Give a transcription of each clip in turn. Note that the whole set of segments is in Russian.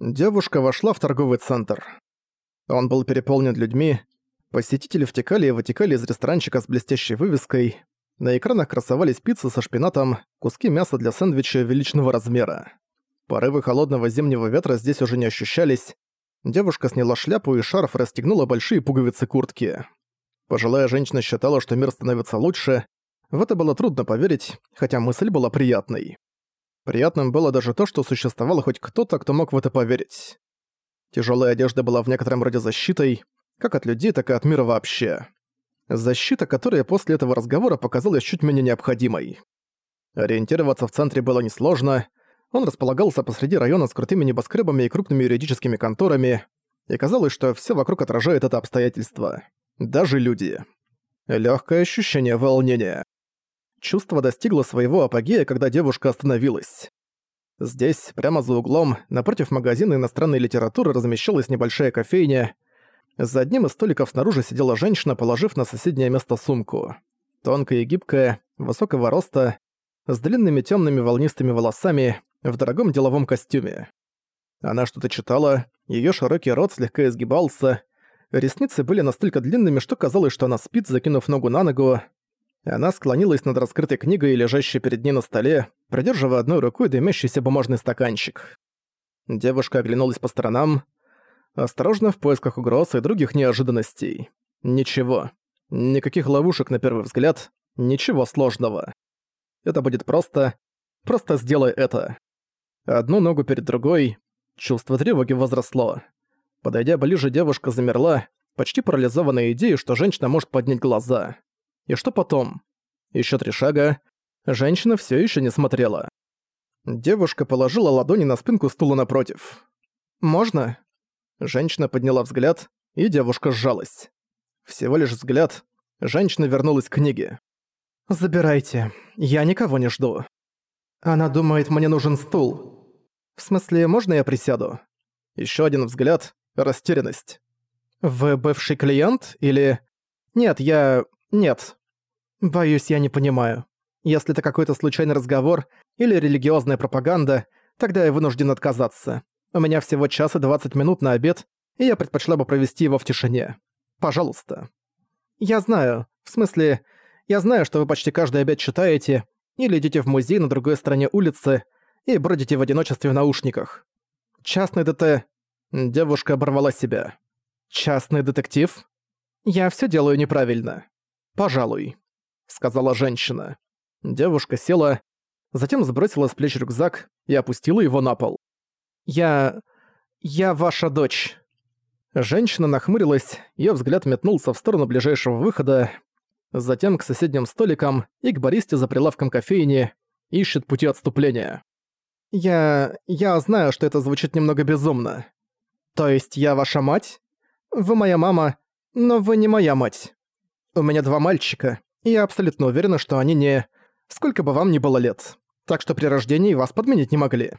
Девушка вошла в торговый центр. Он был переполнен людьми, посетители втекали и вытекали из ресторанчика с блестящей вывеской, на экранах красовались пиццы со шпинатом, куски мяса для сэндвича увеличенного размера. Порывы холодного зимнего ветра здесь уже не ощущались. Девушка сняла шляпу и шарф расстегнула большие пуговицы куртки. Пожилая женщина считала, что мир становится лучше. В это было трудно поверить, хотя мысль была приятной. Приятным было даже то, что существовало хоть кто-то, кто мог в это поверить. Тяжелая одежда была в некотором роде защитой, как от людей, так и от мира вообще. Защита, которая после этого разговора показалась чуть менее необходимой. Ориентироваться в центре было несложно, он располагался посреди района с крутыми небоскребами и крупными юридическими конторами, и казалось, что все вокруг отражает это обстоятельство. Даже люди. Легкое ощущение волнения. Чувство достигло своего апогея, когда девушка остановилась. Здесь, прямо за углом, напротив магазина иностранной литературы размещалась небольшая кофейня. За одним из столиков снаружи сидела женщина, положив на соседнее место сумку. Тонкая и гибкая, высокого роста, с длинными темными волнистыми волосами, в дорогом деловом костюме. Она что-то читала, ее широкий рот слегка изгибался, ресницы были настолько длинными, что казалось, что она спит, закинув ногу на ногу, она склонилась над раскрытой книгой, лежащей перед ней на столе, придерживая одной рукой дымящийся бумажный стаканчик. Девушка оглянулась по сторонам, осторожно в поисках угроз и других неожиданностей. Ничего. Никаких ловушек на первый взгляд, ничего сложного. Это будет просто... Просто сделай это. Одну ногу перед другой. Чувство тревоги возросло. Подойдя ближе, девушка замерла, почти парализованная идеей, что женщина может поднять глаза. И что потом? Еще три шага. Женщина все еще не смотрела. Девушка положила ладони на спинку стула напротив. «Можно?» Женщина подняла взгляд, и девушка сжалась. Всего лишь взгляд. Женщина вернулась к книге. «Забирайте. Я никого не жду. Она думает, мне нужен стул. В смысле, можно я присяду?» Еще один взгляд. Растерянность. «Вы бывший клиент? Или...» «Нет, я... Нет. Боюсь, я не понимаю. Если это какой-то случайный разговор или религиозная пропаганда, тогда я вынужден отказаться. У меня всего час и 20 минут на обед, и я предпочла бы провести его в тишине. Пожалуйста. Я знаю. В смысле, я знаю, что вы почти каждый обед читаете или идете в музей на другой стороне улицы и бродите в одиночестве в наушниках. Частный ДТ... Девушка оборвала себя. Частный детектив? Я все делаю неправильно. «Пожалуй», — сказала женщина. Девушка села, затем сбросила с плеч рюкзак и опустила его на пол. «Я... я ваша дочь». Женщина нахмурилась, её взгляд метнулся в сторону ближайшего выхода, затем к соседним столикам и к баристе за прилавком кофейни, ищет пути отступления. «Я... я знаю, что это звучит немного безумно. То есть я ваша мать? Вы моя мама, но вы не моя мать. У меня два мальчика, и я абсолютно уверена, что они не... Сколько бы вам ни было лет. Так что при рождении вас подменить не могли».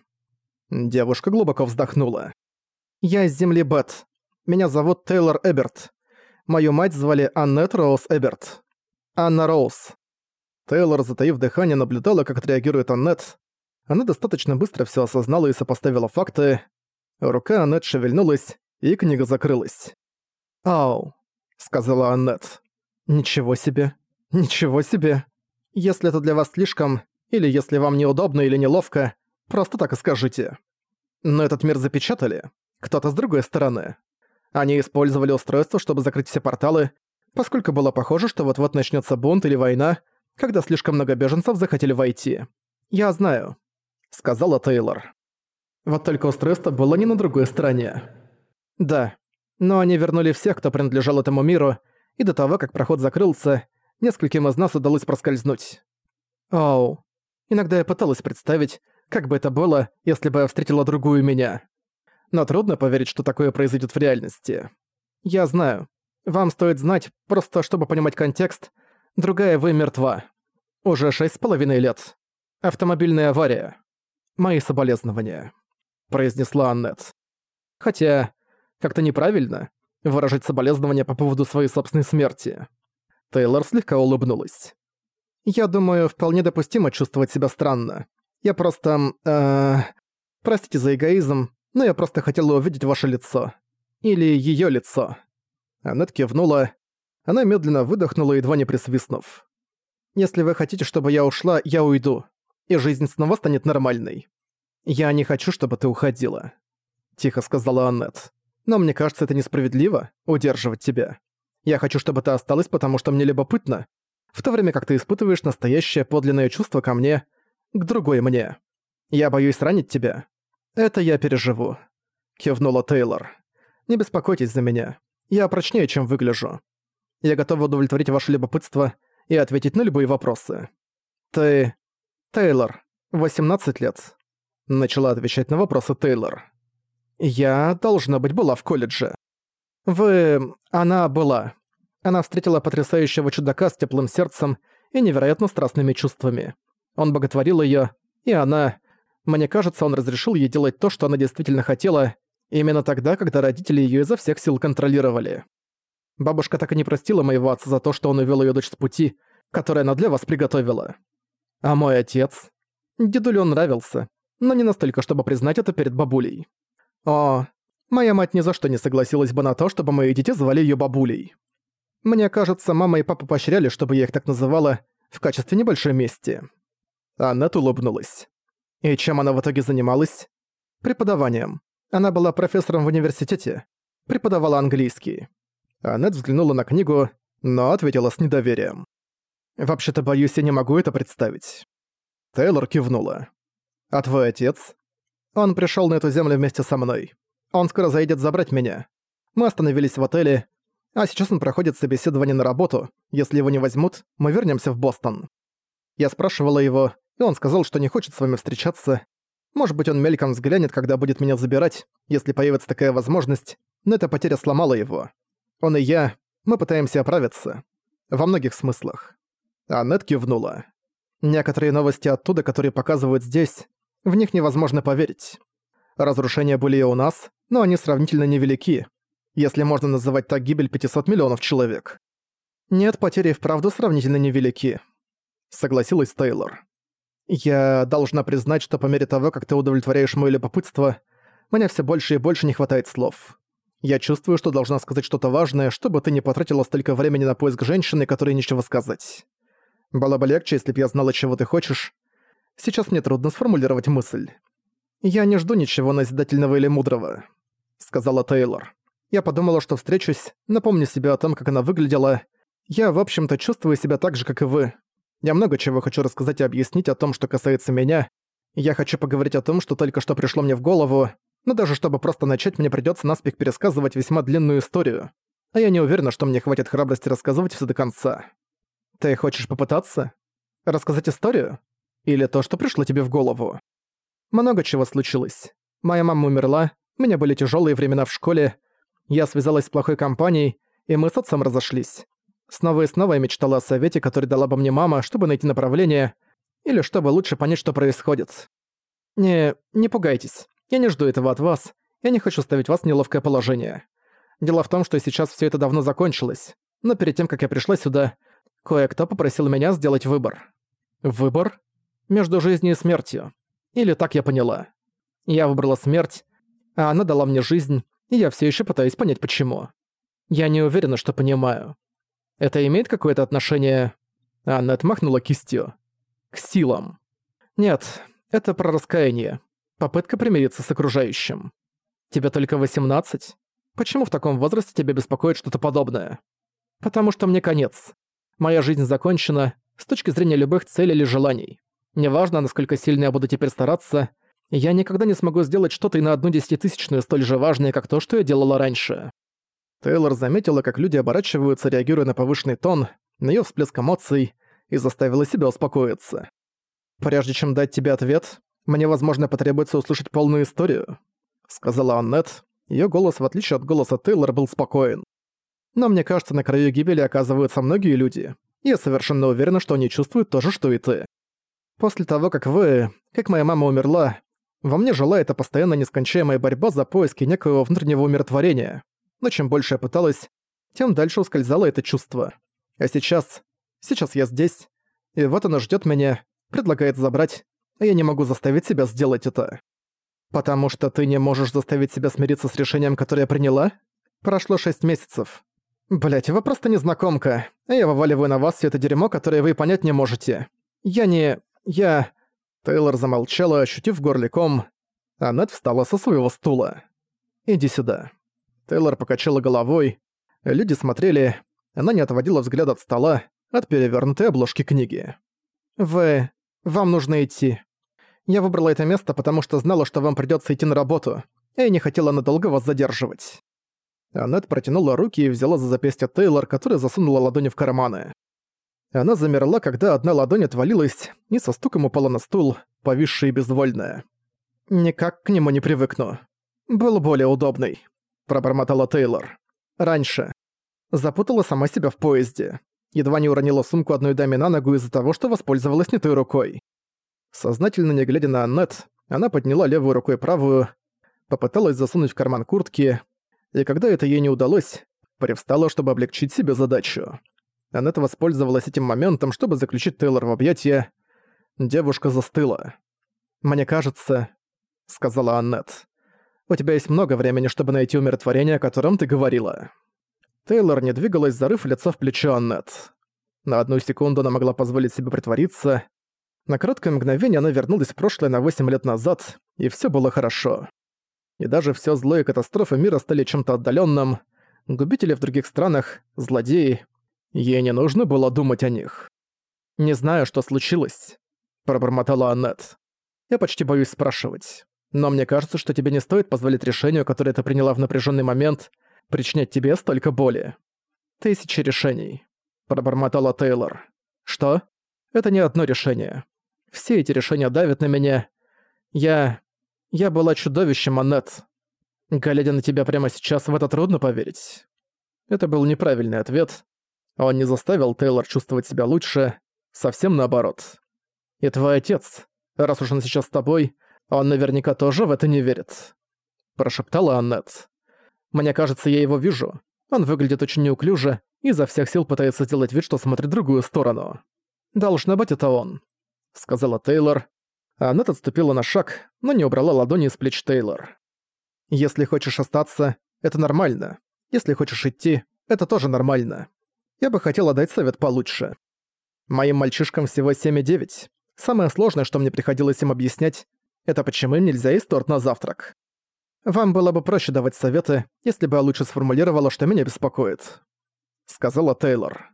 Девушка глубоко вздохнула. «Я из земли Бет. Меня зовут Тейлор Эберт. Мою мать звали Аннет Роуз Эберт. Анна Роуз». Тейлор, затаив дыхание, наблюдала, как отреагирует Аннет. Она достаточно быстро все осознала и сопоставила факты. Рука Аннет шевельнулась, и книга закрылась. «Ау», — сказала Аннет. «Ничего себе. Ничего себе. Если это для вас слишком, или если вам неудобно или неловко, просто так и скажите. Но этот мир запечатали. Кто-то с другой стороны. Они использовали устройство, чтобы закрыть все порталы, поскольку было похоже, что вот-вот начнется бунт или война, когда слишком много беженцев захотели войти. «Я знаю», — сказала Тейлор. Вот только устройство было не на другой стороне. Да, но они вернули всех, кто принадлежал этому миру, и до того, как проход закрылся, нескольким из нас удалось проскользнуть. Оу. Иногда я пыталась представить, как бы это было, если бы я встретила другую меня. Но трудно поверить, что такое произойдет в реальности. Я знаю. Вам стоит знать, просто чтобы понимать контекст, другая вы мертва. Уже шесть с половиной лет. Автомобильная авария. Мои соболезнования. Произнесла Аннет. Хотя, как-то неправильно выражать соболезнования по поводу своей собственной смерти. Тейлор слегка улыбнулась. «Я думаю, вполне допустимо чувствовать себя странно. Я просто... Э, простите за эгоизм, но я просто хотела увидеть ваше лицо. Или её лицо». Аннет кивнула. Она медленно выдохнула, едва не присвистнув. «Если вы хотите, чтобы я ушла, я уйду, и жизнь снова станет нормальной. Я не хочу, чтобы ты уходила», — тихо сказала Аннет. «Но мне кажется, это несправедливо — удерживать тебя. Я хочу, чтобы ты осталась, потому что мне любопытно, в то время как ты испытываешь настоящее подлинное чувство ко мне, к другой мне. Я боюсь ранить тебя. Это я переживу», — кивнула Тейлор. «Не беспокойтесь за меня. Я прочнее, чем выгляжу. Я готова удовлетворить ваше любопытство и ответить на любые вопросы. Ты... Тейлор, 18 лет. Начала отвечать на вопросы Тейлор. Я, должна быть, была в колледже. Вы... Она была. Она встретила потрясающего чудака с теплым сердцем и невероятно страстными чувствами. Он боготворил её, и она... Мне кажется, он разрешил ей делать то, что она действительно хотела, именно тогда, когда родители её изо всех сил контролировали. Бабушка так и не простила моего отца за то, что он увёл её дочь с пути, который она для вас приготовила. А мой отец... Дедулю он нравился, но не настолько, чтобы признать это перед бабулей. О, моя мать ни за что не согласилась бы на то, чтобы мои дети звали её бабулей. Мне кажется, мама и папа поощряли, чтобы я их так называла, в качестве небольшой мести. Аннет улыбнулась. И чем она в итоге занималась? Преподаванием. Она была профессором в университете. Преподавала английский. Аннет взглянула на книгу, но ответила с недоверием. «Вообще-то, боюсь, я не могу это представить». Тейлор кивнула. «А твой отец?» «Он пришёл на эту землю вместе со мной. Он скоро заедет забрать меня. Мы остановились в отеле, а сейчас он проходит собеседование на работу. Если его не возьмут, мы вернёмся в Бостон». Я спрашивала его, и он сказал, что не хочет с вами встречаться. Может быть, он мельком взглянет, когда будет меня забирать, если появится такая возможность, но эта потеря сломала его. Он и я, мы пытаемся оправиться. Во многих смыслах. Аннет кивнула. Некоторые новости оттуда, которые показывают здесь, в них невозможно поверить. Разрушения были и у нас, но они сравнительно невелики, если можно называть так гибель 500 миллионов человек. Нет, потери вправду сравнительно невелики. Согласилась Тейлор. Я должна признать, что по мере того, как ты удовлетворяешь моё любопытство, мне все больше и больше не хватает слов. Я чувствую, что должна сказать что-то важное, чтобы ты не потратила столько времени на поиск женщины, которой нечего сказать. Было бы легче, если бы я знала, чего ты хочешь. Сейчас мне трудно сформулировать мысль. Я не жду ничего назидательного или мудрого», — сказала Тейлор. «Я подумала, что встречусь, напомню себе о том, как она выглядела. Я, в общем-то, чувствую себя так же, как и вы. Я много чего хочу рассказать и объяснить о том, что касается меня. Я хочу поговорить о том, что только что пришло мне в голову, но даже чтобы просто начать, мне придётся наспех пересказывать весьма длинную историю. А я не уверена, что мне хватит храбрости рассказывать всё до конца. Ты хочешь попытаться? Рассказать историю? Или то, что пришло тебе в голову? Много чего случилось. Моя мама умерла, у меня были тяжелые времена в школе, я связалась с плохой компанией, и мы с отцом разошлись. Снова и снова я мечтала о совете, который дала бы мне мама, чтобы найти направление, или чтобы лучше понять, что происходит. Не, не пугайтесь. Я не жду этого от вас. Я не хочу ставить вас в неловкое положение. Дело в том, что сейчас все это давно закончилось. Но перед тем, как я пришла сюда, Кое-кто попросил меня сделать выбор. Выбор? Между жизнью и смертью. Или так я поняла. Я выбрала смерть, а она дала мне жизнь, и я все еще пытаюсь понять почему. Я не уверена, что понимаю. Это имеет какое-то отношение... Анна отмахнула кистью. К силам. Нет, это про раскаяние. Попытка примириться с окружающим. Тебе только 18? Почему в таком возрасте тебя беспокоит что-то подобное? Потому что мне конец. Моя жизнь закончена с точки зрения любых целей или желаний. Неважно, насколько сильно я буду теперь стараться, я никогда не смогу сделать что-то и на одну десятитысячную столь же важное, как то, что я делала раньше. Тейлор заметила, как люди оборачиваются, реагируя на повышенный тон, на её всплеск эмоций, и заставила себя успокоиться. «Прежде чем дать тебе ответ, мне, возможно, потребуется услышать полную историю», — сказала Аннет. Её голос, в отличие от голоса Тейлор, был спокоен. Но мне кажется, на краю гибели оказываются многие люди. Я совершенно уверена, что они чувствуют то же, что и ты. После того, как вы, как моя мама умерла, во мне жила эта постоянно нескончаемая борьба за поиски некоего внутреннего умиротворения. Но чем больше я пыталась, тем дальше ускользало это чувство. А сейчас... Сейчас я здесь, и вот она ждет меня, предлагает забрать, а я не могу заставить себя сделать это. «Потому что ты не можешь заставить себя смириться с решением, которое я приняла? Прошло шесть месяцев. Блять, вы просто незнакомка, а я вываливаю на вас все это дерьмо, которое вы понять не можете. Я не... я...» Тейлор замолчала, ощутив горле ком. Аннет встала со своего стула. «Иди сюда». Тейлор покачала головой. Люди смотрели. Она не отводила взгляд от стола, от перевернутой обложки книги. «Вы... вам нужно идти. Я выбрала это место, потому что знала, что вам придётся идти на работу, и не хотела надолго вас задерживать». Аннет протянула руки и взяла за запястье Тейлор, которая засунула ладони в карманы. Она замерла, когда одна ладонь отвалилась и со стуком упала на стул, повисшая и безвольная. «Никак к нему не привыкну. Был более удобный», — пробормотала Тейлор. «Раньше. Запутала сама себя в поезде. Едва не уронила сумку одной даме на ногу из-за того, что воспользовалась не той рукой. Сознательно не глядя на Аннет, она подняла левую рукой правую, попыталась засунуть в карман куртки, и когда это ей не удалось, привстала, чтобы облегчить себе задачу. Аннет воспользовалась этим моментом, чтобы заключить Тейлор в объятия. Девушка застыла. «Мне кажется», — сказала Аннет, — «у тебя есть много времени, чтобы найти умиротворение, о котором ты говорила». Тейлор не двигалась, зарыв лицо в плечо Аннет. На одну секунду она могла позволить себе притвориться. На короткое мгновение она вернулась в прошлое на 8 лет назад, и все было хорошо. И даже все зло и катастрофы мира стали чем-то отдаленным. Губители в других странах, злодеи. Ей не нужно было думать о них. «Не знаю, что случилось», — пробормотала Аннет. «Я почти боюсь спрашивать. Но мне кажется, что тебе не стоит позволить решению, которое ты приняла в напряженный момент, причинять тебе столько боли. Тысячи решений», — пробормотала Тейлор. «Что? Это не одно решение. Все эти решения давят на меня. Я... Я была чудовищем, Аннет. Глядя на тебя прямо сейчас, в это трудно поверить». Это был неправильный ответ. Он не заставил Тейлор чувствовать себя лучше, совсем наоборот. И твой отец, раз уж он сейчас с тобой, он наверняка тоже в это не верит. Прошептала Аннет. Мне кажется, я его вижу. Он выглядит очень неуклюже и изо всех сил пытается сделать вид, что смотрит в другую сторону. «Должно быть, это он», — сказала Тейлор. Аннет отступила на шаг, но не убрала ладони из плеч Тейлор. «Если хочешь остаться, это нормально. Если хочешь идти, это тоже нормально. Я бы хотела дать совет получше. Моим мальчишкам всего 7 и 9. Самое сложное, что мне приходилось им объяснять, это почему им нельзя есть торт на завтрак. «Вам было бы проще давать советы, если бы я лучше сформулировала, что меня беспокоит», — сказала Тейлор.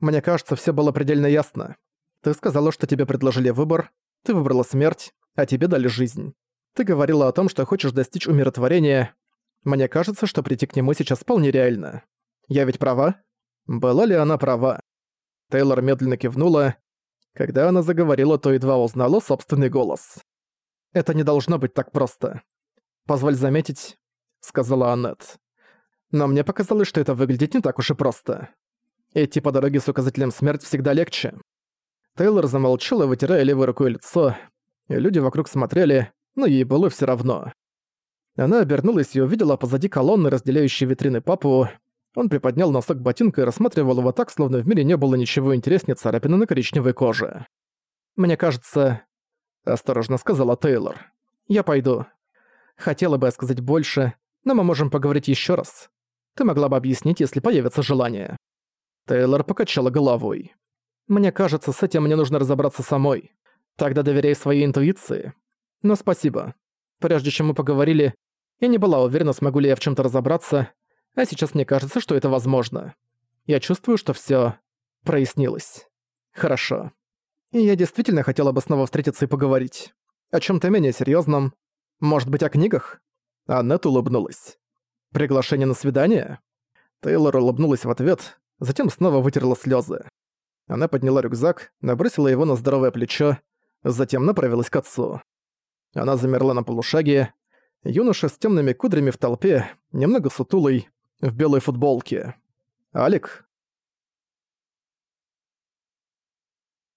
«Мне кажется, все было предельно ясно. Ты сказала, что тебе предложили выбор, ты выбрала смерть, а тебе дали жизнь. Ты говорила о том, что хочешь достичь умиротворения. Мне кажется, что прийти к нему сейчас вполне реально. Я ведь права?» Была ли она права? Тейлор медленно кивнула. Когда она заговорила, то едва узнала собственный голос. «Это не должно быть так просто. «Позволь заметить», — сказала Аннет. «Но мне показалось, что это выглядит не так уж и просто. Идти по дороге с указателем «Смерть» всегда легче». Тейлор замолчала, вытирая левой рукой лицо, люди вокруг смотрели, но ей было все равно. Она обернулась и увидела позади колонны, разделяющей витрины папу. Он приподнял носок ботинка и рассматривал его так, словно в мире не было ничего интереснее царапины на коричневой коже. «Мне кажется...» — осторожно сказала Тейлор. «Я пойду. Хотела бы я сказать больше, но мы можем поговорить еще раз. Ты могла бы объяснить, если появится желание». Тейлор покачала головой. «Мне кажется, с этим мне нужно разобраться самой. Тогда доверяй своей интуиции. Но спасибо. Прежде чем мы поговорили, я не была уверена, смогу ли я в чем то разобраться, а сейчас мне кажется, что это возможно. Я чувствую, что все прояснилось. Хорошо. И я действительно хотела бы снова встретиться и поговорить. О чем то менее серьезном, может быть, о книгах?» Аннет улыбнулась. «Приглашение на свидание?» Тейлор улыбнулась в ответ, затем снова вытерла слезы. Она подняла рюкзак, набросила его на здоровое плечо, затем направилась к отцу. Она замерла на полушаге. Юноша с темными кудрями в толпе, немного сутулый, в белой футболке. «Алик?»